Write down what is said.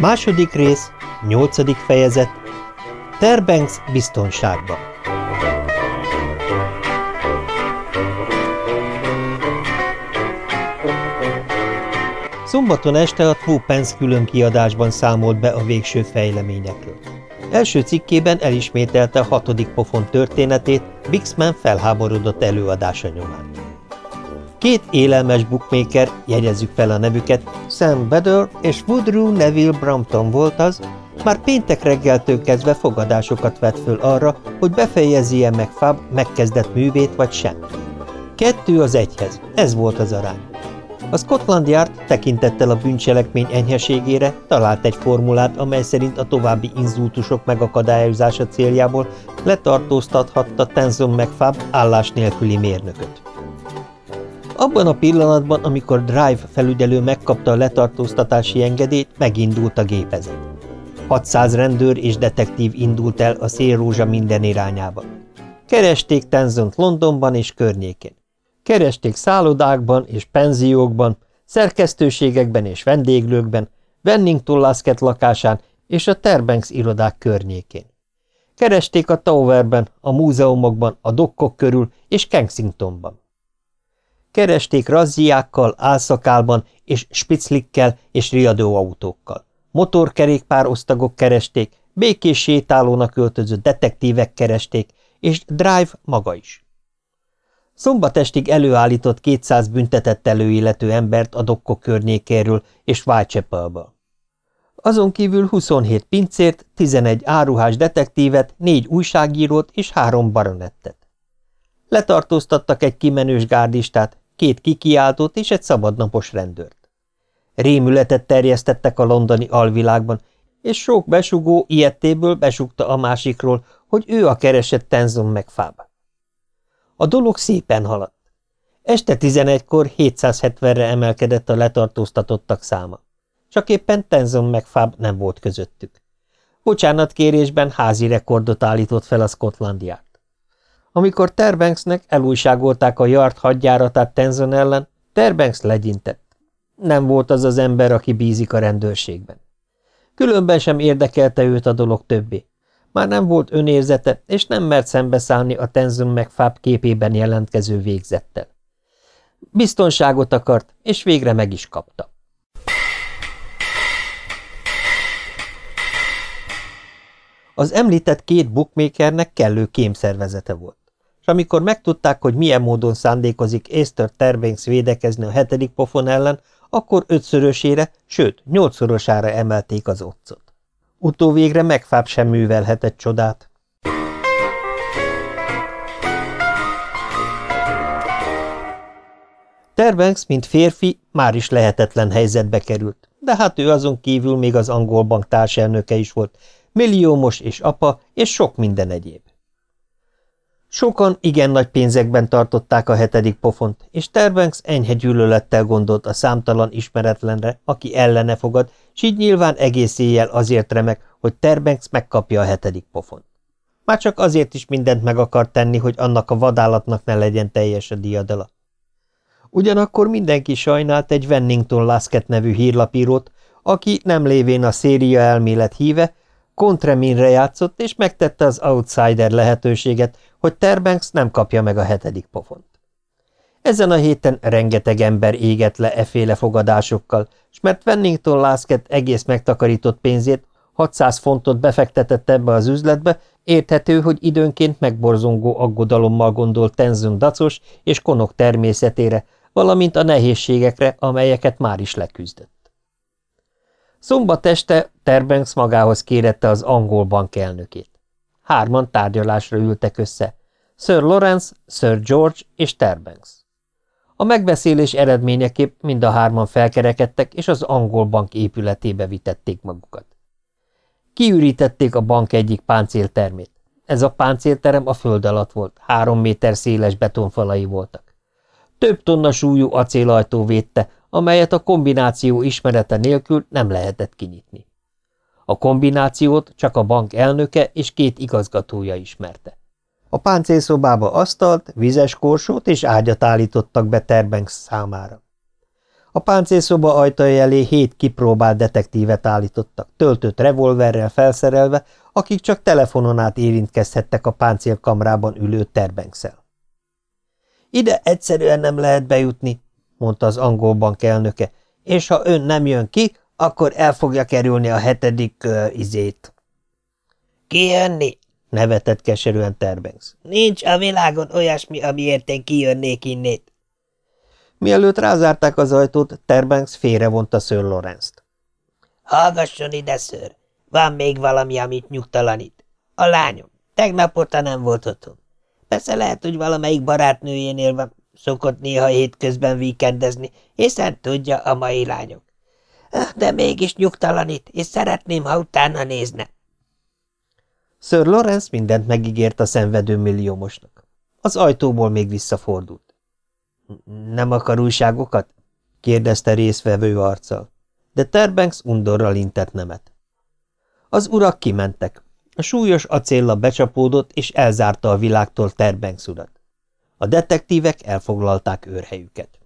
Második rész, nyolcadik fejezet, Terbanks biztonságban. Szombaton este a Twopence külön kiadásban számolt be a végső fejleményekről. Első cikkében elismételte a hatodik pofon történetét Bixman felháborodott előadása nyomán. Két élelmes bookmaker, jegyezzük fel a nevüket, Sam Bedor és Woodrow Neville Brampton volt az, már péntek reggeltől kezdve fogadásokat vett föl arra, hogy befejezje meg Fab megkezdett művét vagy sem. Kettő az egyhez, ez volt az arány. A Scotland Yard tekintettel a bűncselekmény enyheségére talált egy formulát, amely szerint a további inzultusok megakadályozása céljából letartóztathatta Tenzon McFab állás nélküli mérnököt. Abban a pillanatban, amikor Drive felügyelő megkapta a letartóztatási engedélyt, megindult a gépezet. 600 rendőr és detektív indult el a szélrózsa minden irányába. Keresték Tenzont Londonban és környékén. Keresték szállodákban és penziókban, szerkesztőségekben és vendéglőkben, Wennington Lasket lakásán és a Terbanks irodák környékén. Keresték a Towerben, a múzeumokban, a dokkok körül és Kensingtonban. Keresték razziákkal, álszakálban és spiclikkel és riadóautókkal. Motorkerékpár osztagok keresték, békés sétálónak öltözött detektívek keresték, és Drive maga is. Szombatestig előállított 200 büntetett előillető embert a dokkok környékéről és Whitechapelből. Azon kívül 27 pincért, 11 áruhás detektívet, négy újságírót és három baronettet. Letartóztattak egy kimenős gárdistát, két kikiáltót és egy szabadnapos rendőrt. Rémületet terjesztettek a londoni alvilágban, és sok besugó ilyettéből besugta a másikról, hogy ő a keresett Tenzon megfába. A dolog szépen haladt. Este 11-kor 770-re emelkedett a letartóztatottak száma. Csak éppen Tenzon meg Fab nem volt közöttük. Bocsánatkérésben házi rekordot állított fel a Scotland Yard. Amikor Terbanksnek elújságolták a Yard hadjáratát Tenzon ellen, Terbanks legyintett. Nem volt az az ember, aki bízik a rendőrségben. Különben sem érdekelte őt a dolog többé. Már nem volt önérzete, és nem mert szembeszállni a Tenzon meg Fab képében jelentkező végzettel. Biztonságot akart, és végre meg is kapta. Az említett két bookmakernek kellő kémszervezete volt, amikor megtudták, hogy milyen módon szándékozik Esther Terbanks védekezni a hetedik pofon ellen, akkor ötszörösére, sőt, nyolcszorosára emelték az otcot. Utóvégre megfáb sem művelhetett csodát. Terbanks, mint férfi, már is lehetetlen helyzetbe került, de hát ő azon kívül még az angol bank társelnöke is volt, milliómos és apa, és sok minden egyéb. Sokan igen nagy pénzekben tartották a hetedik pofont, és Terbanks enyhe gyűlölettel gondolt a számtalan ismeretlenre, aki ellene fogad, s így nyilván egész éjjel azért remek, hogy Terbanks megkapja a hetedik pofont. Már csak azért is mindent meg akar tenni, hogy annak a vadállatnak ne legyen teljes a diadala. Ugyanakkor mindenki sajnált egy Wennington Lasket nevű hírlapírót, aki nem lévén a széria elmélet híve, kontreminre játszott, és megtette az outsider lehetőséget, hogy Terbanks nem kapja meg a hetedik pofont. Ezen a héten rengeteg ember égett le eféle fogadásokkal, s mert Wennington Lasket egész megtakarított pénzét, 600 fontot befektetett ebbe az üzletbe, érthető, hogy időnként megborzongó aggodalommal gondolt Tenzon dacos és konok természetére, valamint a nehézségekre, amelyeket már is leküzdött. Szombat este Terbanks magához kérette az angol bank elnökét. Hárman tárgyalásra ültek össze, Sir Lawrence, Sir George és Terbanks. A megbeszélés eredményeképp mind a hárman felkerekedtek, és az angol bank épületébe vitették magukat. Kiürítették a bank egyik páncéltermét. Ez a páncélterem a föld alatt volt, három méter széles betonfalai voltak. Több tonna súlyú acélajtó védte, amelyet a kombináció ismerete nélkül nem lehetett kinyitni. A kombinációt csak a bank elnöke és két igazgatója ismerte. A páncélszobába asztalt, vizes korsót és ágyat állítottak be Terbanks számára. A páncélszoba ajtaja elé hét kipróbált detektívet állítottak, töltött revolverrel felszerelve, akik csak telefonon át érintkezhettek a páncélkamrában ülő terbenkszel. Ide egyszerűen nem lehet bejutni, mondta az angol bank elnöke, és ha ön nem jön ki, akkor el fogja kerülni a hetedik uh, izét. Kijönni? nevetett keserűen Terbanks. Nincs a világon olyasmi, amiért én kijönnék innét. Mielőtt rázárták az ajtót, Terbanks félrevonta Sir Lawrence-t. Hallgasson ide, ször! Van még valami, amit nyugtalanít. A lányom. Tegnap óta nem volt otthon. Persze lehet, hogy valamelyik barátnőjénél van, szokott néha hétközben víkendezni, hiszen tudja a mai lányok. De mégis nyugtalanít, és szeretném, ha utána nézne. Sir Lawrence mindent megígért a szenvedő milliómosnak. Az ajtóból még visszafordult. – Nem akar újságokat? – kérdezte részvevő arccal. De Terbanks undorral intett nemet. Az urak kimentek. A súlyos acélla becsapódott, és elzárta a világtól Terbanks urat. A detektívek elfoglalták őrhelyüket.